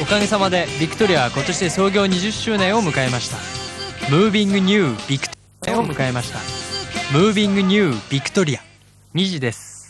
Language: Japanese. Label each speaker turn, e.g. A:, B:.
A: おかげさまでビクトリアは今年で創業20周年を迎えました。ムービングニュービクトリアを迎えました。ムービングニュービクトリア2時です。